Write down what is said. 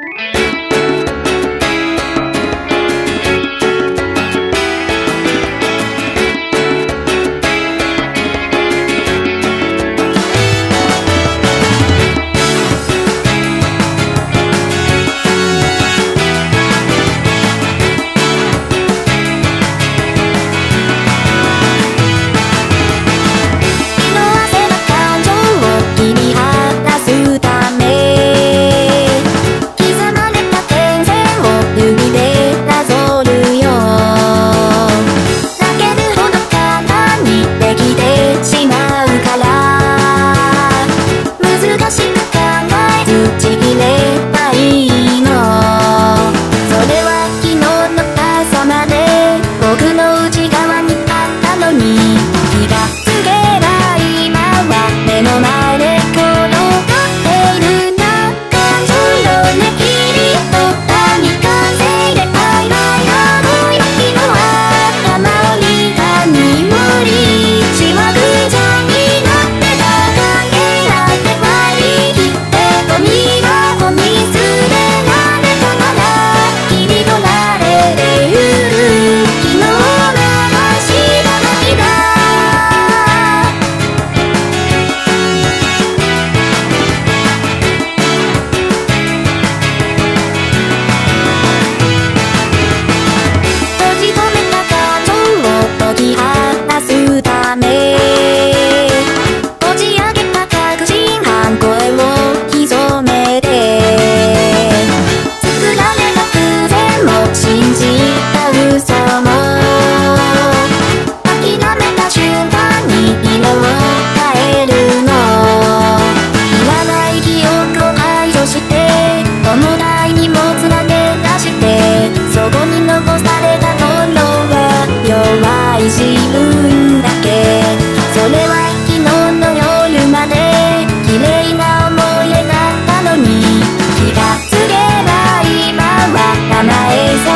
you ないさ